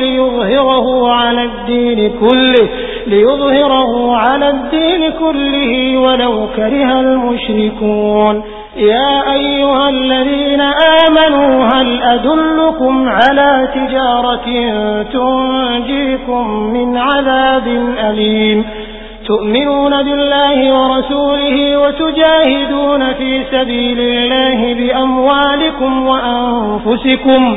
ليظهره على الدين كله ليظهره على الدين كله ولو كره المشركون. يا أيها الذين آمنوا هل أدلكم على تجارة تنجيكم من عذاب أليم؟ تؤمنون بالله ورسوله وتجاهدون في سبيل الله بأموالكم وأنفسكم.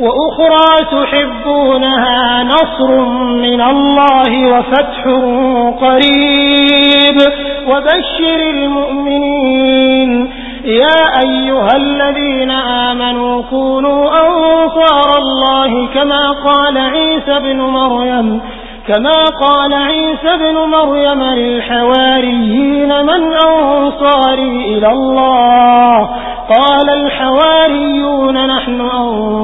وأخرى تحبونها نصر من الله وفتح قريب. وبشر المؤمنين. يا أيها الذين آمنوا كونوا أنصار الله كما قال عيسى بن مريم. كما قال عيسى بن مريم للحواريين من أنصاري إلى الله. قال